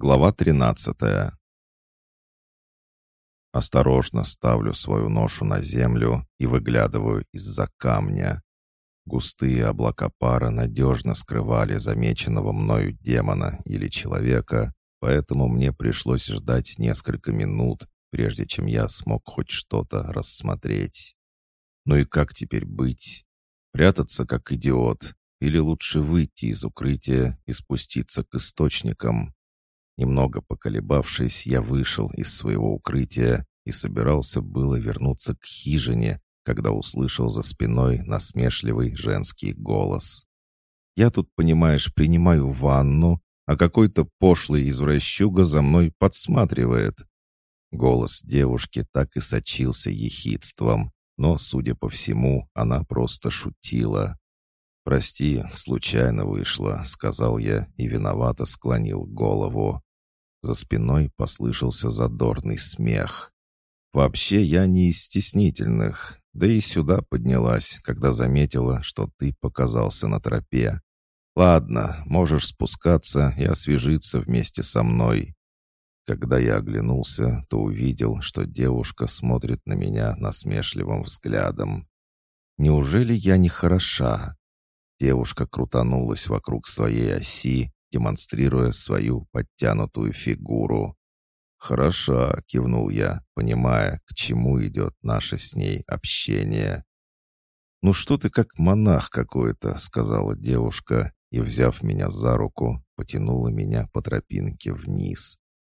Глава 13 Осторожно ставлю свою ношу на землю и выглядываю из-за камня. Густые облака пара надежно скрывали замеченного мною демона или человека, поэтому мне пришлось ждать несколько минут, прежде чем я смог хоть что-то рассмотреть. Ну и как теперь быть? Прятаться как идиот или лучше выйти из укрытия и спуститься к источникам? Немного поколебавшись, я вышел из своего укрытия и собирался было вернуться к хижине, когда услышал за спиной насмешливый женский голос. «Я тут, понимаешь, принимаю ванну, а какой-то пошлый извращуга за мной подсматривает». Голос девушки так и сочился ехидством, но, судя по всему, она просто шутила. «Прости, случайно вышло», — сказал я и виновато склонил голову. За спиной послышался задорный смех. «Вообще я не из стеснительных, да и сюда поднялась, когда заметила, что ты показался на тропе. Ладно, можешь спускаться и освежиться вместе со мной». Когда я оглянулся, то увидел, что девушка смотрит на меня насмешливым взглядом. «Неужели я не хороша?» Девушка крутанулась вокруг своей оси, демонстрируя свою подтянутую фигуру. «Хороша», — кивнул я, понимая, к чему идет наше с ней общение. «Ну что ты как монах какой-то», — сказала девушка, и, взяв меня за руку, потянула меня по тропинке вниз.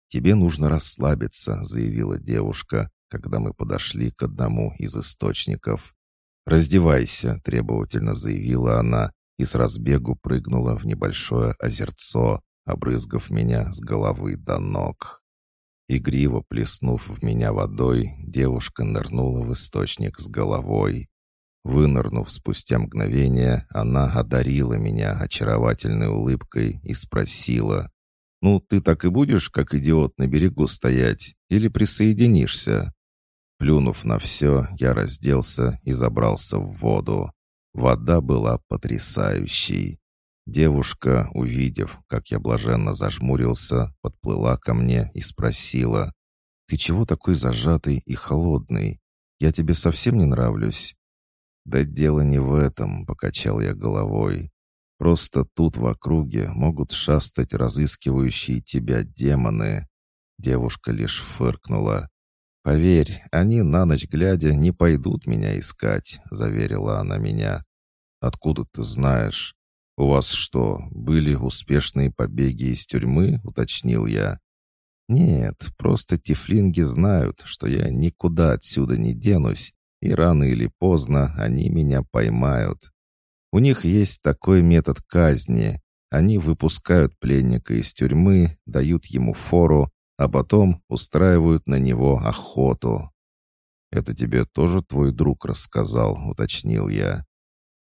«Тебе нужно расслабиться», — заявила девушка, когда мы подошли к одному из источников. «Раздевайся», — требовательно заявила она, и с разбегу прыгнула в небольшое озерцо, обрызгав меня с головы до ног. Игриво плеснув в меня водой, девушка нырнула в источник с головой. Вынырнув спустя мгновение, она одарила меня очаровательной улыбкой и спросила, «Ну, ты так и будешь, как идиот, на берегу стоять, или присоединишься?» Плюнув на все, я разделся и забрался в воду. Вода была потрясающей. Девушка, увидев, как я блаженно зажмурился, подплыла ко мне и спросила, «Ты чего такой зажатый и холодный? Я тебе совсем не нравлюсь?» «Да дело не в этом», — покачал я головой. «Просто тут в округе могут шастать разыскивающие тебя демоны». Девушка лишь фыркнула. «Поверь, они на ночь глядя не пойдут меня искать», — заверила она меня. «Откуда ты знаешь? У вас что, были успешные побеги из тюрьмы?» — уточнил я. «Нет, просто тифлинги знают, что я никуда отсюда не денусь, и рано или поздно они меня поймают. У них есть такой метод казни. Они выпускают пленника из тюрьмы, дают ему фору, а потом устраивают на него охоту». «Это тебе тоже твой друг рассказал», — уточнил я.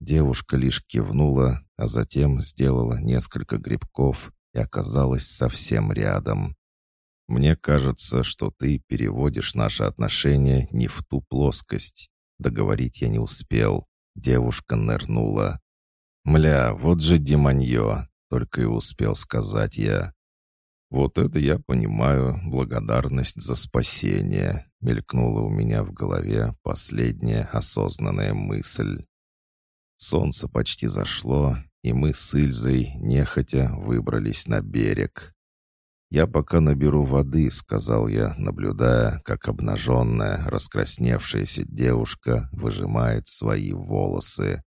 Девушка лишь кивнула, а затем сделала несколько грибков и оказалась совсем рядом. «Мне кажется, что ты переводишь наши отношения не в ту плоскость». Договорить я не успел. Девушка нырнула. «Мля, вот же демонье!» — только и успел сказать я. «Вот это я понимаю, благодарность за спасение», — мелькнула у меня в голове последняя осознанная мысль. Солнце почти зашло, и мы с Ильзой нехотя выбрались на берег. «Я пока наберу воды», — сказал я, наблюдая, как обнаженная, раскрасневшаяся девушка выжимает свои волосы.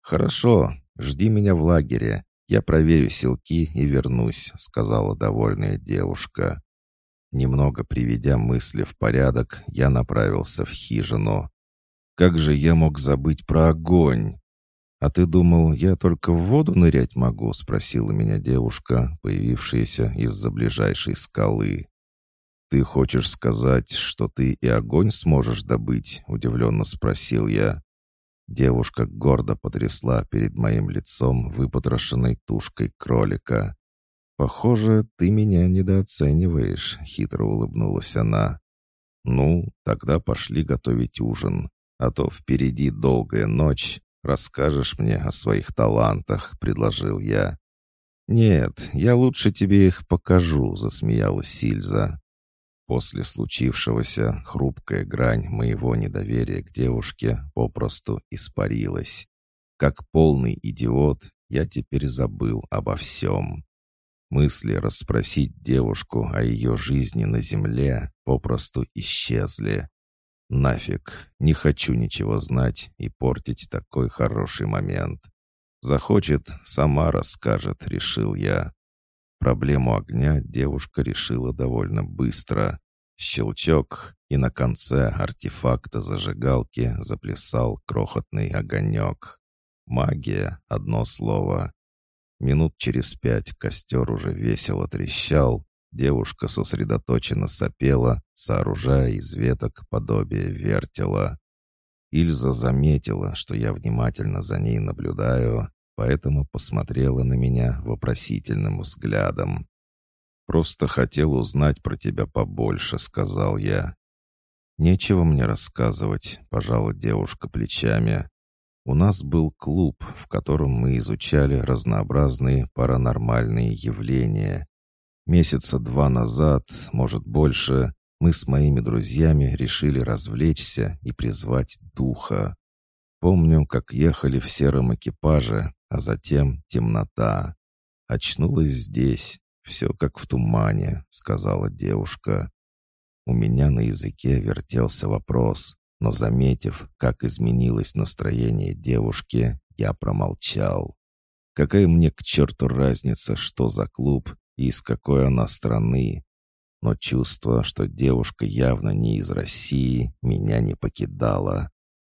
«Хорошо, жди меня в лагере. Я проверю селки и вернусь», — сказала довольная девушка. Немного приведя мысли в порядок, я направился в хижину. «Как же я мог забыть про огонь?» «А ты думал, я только в воду нырять могу?» — спросила меня девушка, появившаяся из-за ближайшей скалы. «Ты хочешь сказать, что ты и огонь сможешь добыть?» — удивленно спросил я. Девушка гордо потрясла перед моим лицом выпотрошенной тушкой кролика. «Похоже, ты меня недооцениваешь», — хитро улыбнулась она. «Ну, тогда пошли готовить ужин, а то впереди долгая ночь, «Расскажешь мне о своих талантах», — предложил я. «Нет, я лучше тебе их покажу», — засмеялась Сильза. После случившегося хрупкая грань моего недоверия к девушке попросту испарилась. Как полный идиот, я теперь забыл обо всем. Мысли расспросить девушку о ее жизни на земле попросту исчезли. Нафиг, не хочу ничего знать и портить такой хороший момент. Захочет, сама расскажет, решил я. Проблему огня девушка решила довольно быстро. Щелчок, и на конце артефакта зажигалки заплясал крохотный огонек. Магия — одно слово. Минут через пять костер уже весело трещал, девушка сосредоточенно сопела, сооружая из веток подобие вертела. Ильза заметила, что я внимательно за ней наблюдаю, поэтому посмотрела на меня вопросительным взглядом. «Просто хотел узнать про тебя побольше», — сказал я. «Нечего мне рассказывать», — пожала девушка плечами. «У нас был клуб, в котором мы изучали разнообразные паранормальные явления. Месяца два назад, может больше, мы с моими друзьями решили развлечься и призвать духа. Помню, как ехали в сером экипаже, а затем темнота. Очнулась здесь, все как в тумане, сказала девушка. У меня на языке вертелся вопрос, но заметив, как изменилось настроение девушки, я промолчал. Какая мне к черту разница, что за клуб и из какой она страны? Но чувство, что девушка явно не из России, меня не покидало.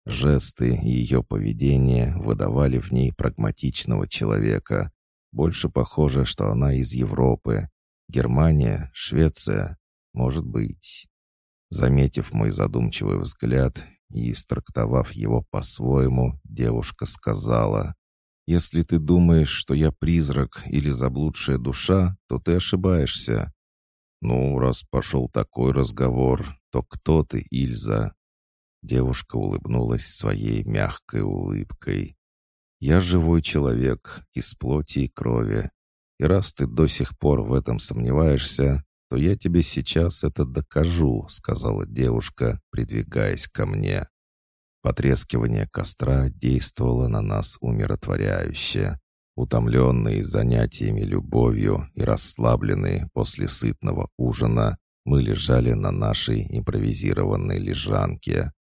Жесты и ее поведение выдавали в ней прагматичного человека. Больше похоже, что она из Европы. Германия, Швеция, может быть. Заметив мой задумчивый взгляд и истрактовав его по-своему, девушка сказала, «Если ты думаешь, что я призрак или заблудшая душа, то ты ошибаешься. Ну, раз пошел такой разговор, то кто ты, Ильза?» Девушка улыбнулась своей мягкой улыбкой. «Я живой человек, из плоти и крови. И раз ты до сих пор в этом сомневаешься, то я тебе сейчас это докажу», — сказала девушка, придвигаясь ко мне. Потрескивание костра действовало на нас умиротворяюще. Утомленные занятиями любовью и расслабленные после сытного ужина, мы лежали на нашей импровизированной лежанке.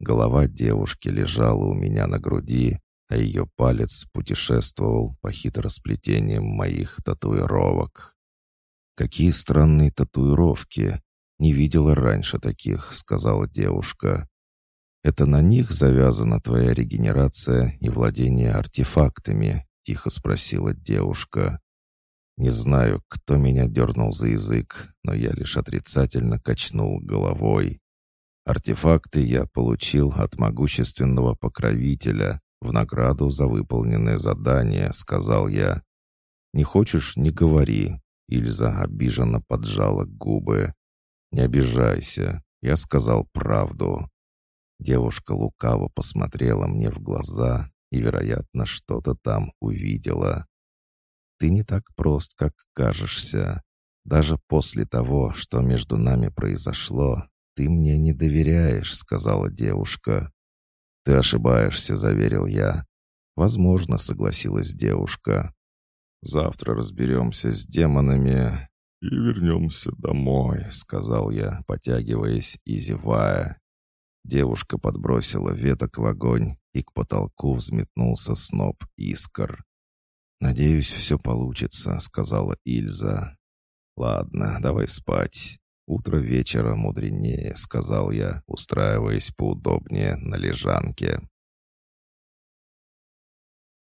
Голова девушки лежала у меня на груди, а ее палец путешествовал по хитросплетениям моих татуировок. «Какие странные татуировки! Не видела раньше таких», — сказала девушка. «Это на них завязана твоя регенерация и владение артефактами?» — тихо спросила девушка. Не знаю, кто меня дернул за язык, но я лишь отрицательно качнул головой. Артефакты я получил от могущественного покровителя в награду за выполненное задание, сказал я. Не хочешь, не говори. Ильза обиженно поджала губы. Не обижайся, я сказал правду. Девушка лукаво посмотрела мне в глаза и, вероятно, что-то там увидела. Ты не так прост, как кажешься. Даже после того, что между нами произошло, «Ты мне не доверяешь», — сказала девушка. «Ты ошибаешься», — заверил я. «Возможно», — согласилась девушка. «Завтра разберемся с демонами и вернемся домой», — сказал я, потягиваясь и зевая. Девушка подбросила веток в огонь, и к потолку взметнулся сноп искр. «Надеюсь, все получится», — сказала Ильза. «Ладно, давай спать. «Утро вечера мудренее», — сказал я, устраиваясь поудобнее на лежанке.